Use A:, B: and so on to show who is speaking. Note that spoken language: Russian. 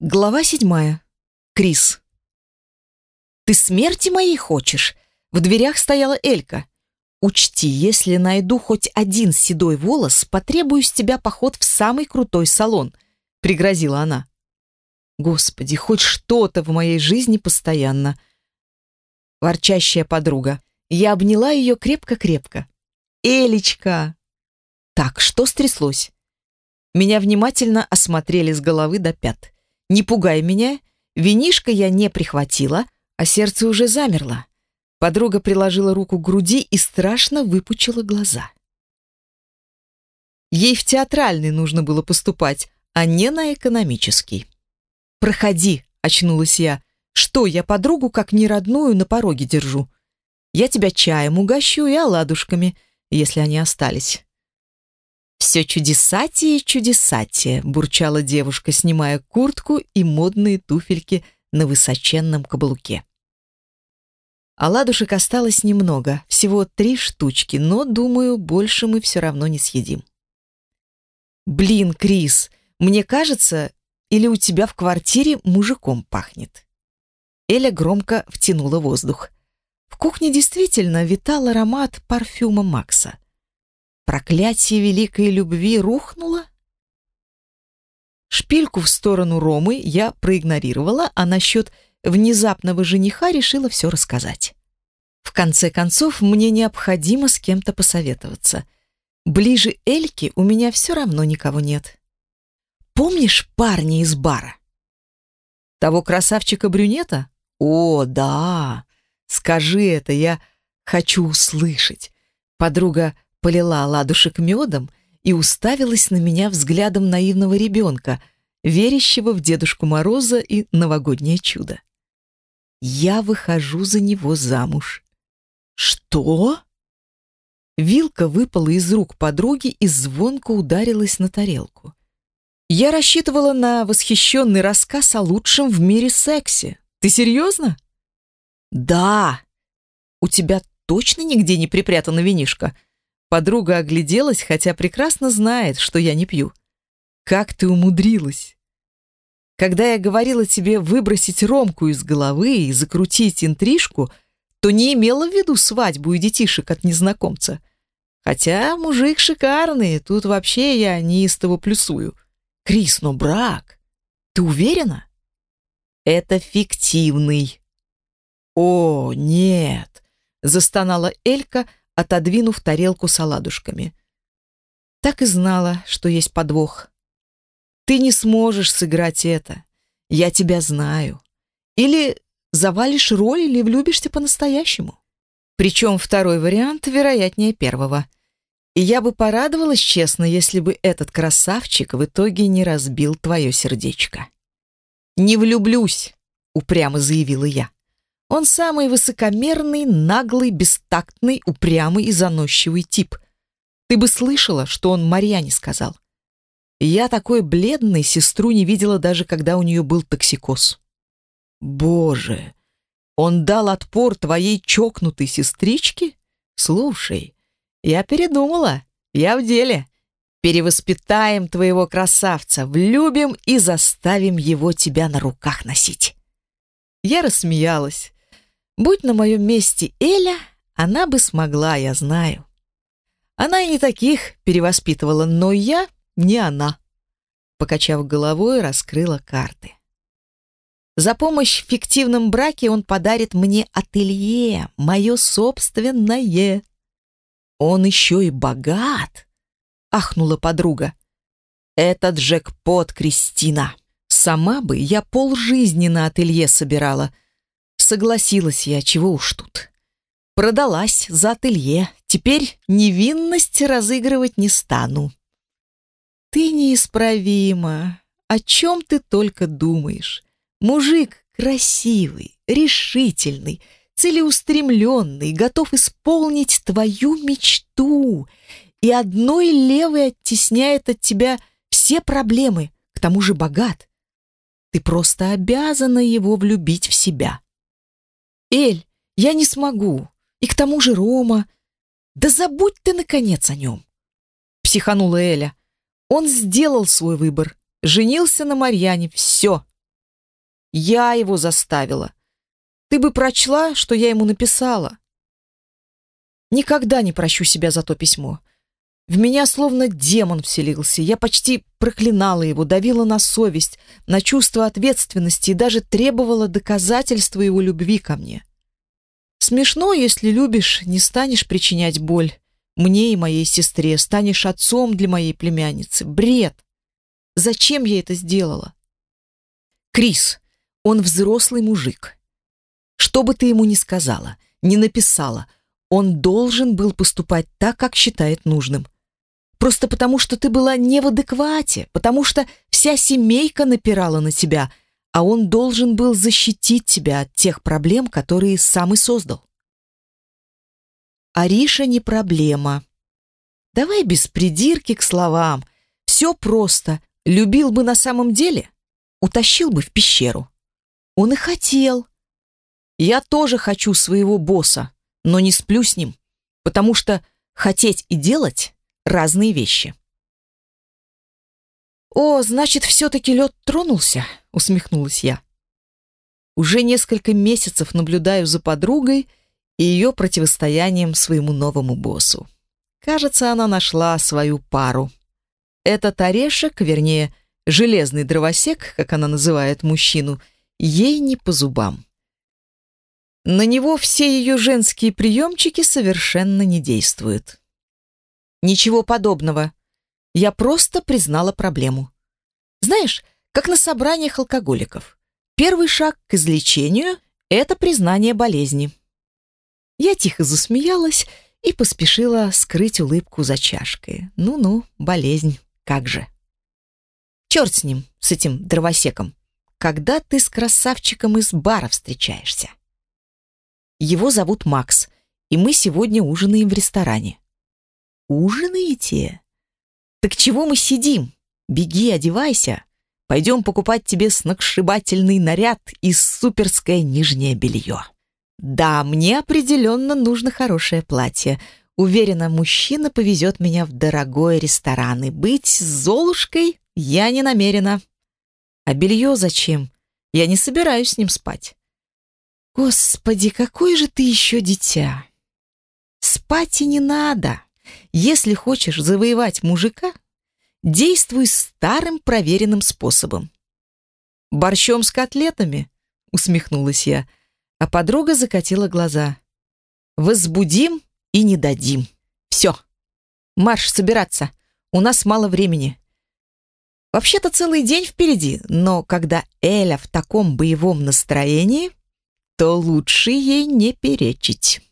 A: Глава седьмая. Крис. «Ты смерти моей хочешь?» В дверях стояла Элька. «Учти, если найду хоть один седой волос, потребую с тебя поход в самый крутой салон», — пригрозила она. «Господи, хоть что-то в моей жизни постоянно». Ворчащая подруга. Я обняла ее крепко-крепко. «Элечка!» «Так, что стряслось?» Меня внимательно осмотрели с головы до пят. Не пугай меня, винишко я не прихватила, а сердце уже замерло. Подруга приложила руку к груди и страшно выпучила глаза. Ей в театральный нужно было поступать, а не на экономический. «Проходи», — очнулась я. «Что, я подругу как неродную на пороге держу? Я тебя чаем угощу и оладушками, если они остались». «Все чудесатие, чудесатие», — бурчала девушка, снимая куртку и модные туфельки на высоченном каблуке. Оладушек осталось немного, всего три штучки, но, думаю, больше мы все равно не съедим. «Блин, Крис, мне кажется, или у тебя в квартире мужиком пахнет?» Эля громко втянула воздух. В кухне действительно витал аромат парфюма Макса проклятие великой любви рухнуло? Шпильку в сторону Ромы я проигнорировала, а насчет внезапного жениха решила все рассказать. В конце концов, мне необходимо с кем-то посоветоваться. Ближе Эльки у меня все равно никого нет. Помнишь парня из бара? Того красавчика-брюнета? О, да! Скажи это, я хочу услышать. Подруга полила ладушек медом и уставилась на меня взглядом наивного ребенка, верящего в Дедушку Мороза и новогоднее чудо. Я выхожу за него замуж. Что? Вилка выпала из рук подруги и звонко ударилась на тарелку. Я рассчитывала на восхищенный рассказ о лучшем в мире сексе. Ты серьезно? Да. У тебя точно нигде не припрятана винишка? Подруга огляделась, хотя прекрасно знает, что я не пью. «Как ты умудрилась?» Когда я говорила тебе выбросить Ромку из головы и закрутить интрижку, то не имела в виду свадьбу и детишек от незнакомца. Хотя мужик шикарный, тут вообще я неистово плюсую. Крис, но брак. Ты уверена? Это фиктивный. О, нет, застонала Элька, отодвинув тарелку с оладушками. Так и знала, что есть подвох. Ты не сможешь сыграть это. Я тебя знаю. Или завалишь роль, или влюбишься по-настоящему. Причем второй вариант вероятнее первого. И я бы порадовалась честно, если бы этот красавчик в итоге не разбил твое сердечко. «Не влюблюсь», — упрямо заявила я. Он самый высокомерный, наглый, бестактный, упрямый и заносчивый тип. Ты бы слышала, что он Марьяне сказал. Я такой бледной сестру не видела даже когда у нее был токсикоз. Боже, он дал отпор твоей чокнутой сестричке? Слушай, я передумала, я в деле. Перевоспитаем твоего красавца, влюбим и заставим его тебя на руках носить. Я рассмеялась. Будь на моем месте Эля, она бы смогла, я знаю. Она и не таких перевоспитывала, но я не она. Покачав головой, раскрыла карты. За помощь в фиктивном браке он подарит мне ателье, мое собственное. Он еще и богат, ахнула подруга. Это джекпот, Кристина. Сама бы я полжизни на ателье собирала — Согласилась я, чего уж тут. Продалась за ателье. Теперь невинность разыгрывать не стану. Ты неисправима. О чем ты только думаешь? Мужик красивый, решительный, целеустремленный, готов исполнить твою мечту. И одной левой оттесняет от тебя все проблемы, к тому же богат. Ты просто обязана его влюбить в себя. Эль, я не смогу. И к тому же Рома. Да забудь ты, наконец, о нем. Психанула Эля. Он сделал свой выбор. Женился на Марьяне. Все. Я его заставила. Ты бы прочла, что я ему написала. Никогда не прощу себя за то письмо. В меня словно демон вселился. Я почти проклинала его, давила на совесть, на чувство ответственности и даже требовала доказательства его любви ко мне. Смешно, если любишь, не станешь причинять боль мне и моей сестре, станешь отцом для моей племянницы. Бред! Зачем я это сделала? Крис, он взрослый мужик. Что бы ты ему ни сказала, ни написала, он должен был поступать так, как считает нужным. Просто потому, что ты была не в адеквате, потому что вся семейка напирала на тебя, а он должен был защитить тебя от тех проблем, которые сам и создал. Ариша не проблема. Давай без придирки к словам. Все просто. Любил бы на самом деле, утащил бы в пещеру. Он и хотел. Я тоже хочу своего босса, но не сплю с ним, потому что хотеть и делать разные вещи. «О, значит, все-таки лед тронулся?» — усмехнулась я. Уже несколько месяцев наблюдаю за подругой и ее противостоянием своему новому боссу. Кажется, она нашла свою пару. Этот орешек, вернее, железный дровосек, как она называет мужчину, ей не по зубам. На него все ее женские приемчики совершенно не действуют. Ничего подобного. Я просто признала проблему. Знаешь, как на собраниях алкоголиков. Первый шаг к излечению – это признание болезни. Я тихо засмеялась и поспешила скрыть улыбку за чашкой. Ну-ну, болезнь, как же. Черт с ним, с этим дровосеком. Когда ты с красавчиком из бара встречаешься? Его зовут Макс, и мы сегодня ужинаем в ресторане. Ужинаете? Так чего мы сидим? Беги, одевайся. Пойдем покупать тебе сногсшибательный наряд и суперское нижнее белье. Да, мне определенно нужно хорошее платье. Уверена, мужчина повезет меня в дорогой ресторан, и быть Золушкой я не намерена. А белье зачем? Я не собираюсь с ним спать. Господи, какое же ты еще дитя! Спать и не надо. Если хочешь завоевать мужика, действуй старым проверенным способом. «Борщом с котлетами?» — усмехнулась я, а подруга закатила глаза. «Возбудим и не дадим. Все, марш собираться, у нас мало времени». Вообще-то целый день впереди, но когда Эля в таком боевом настроении, то лучше ей не перечить.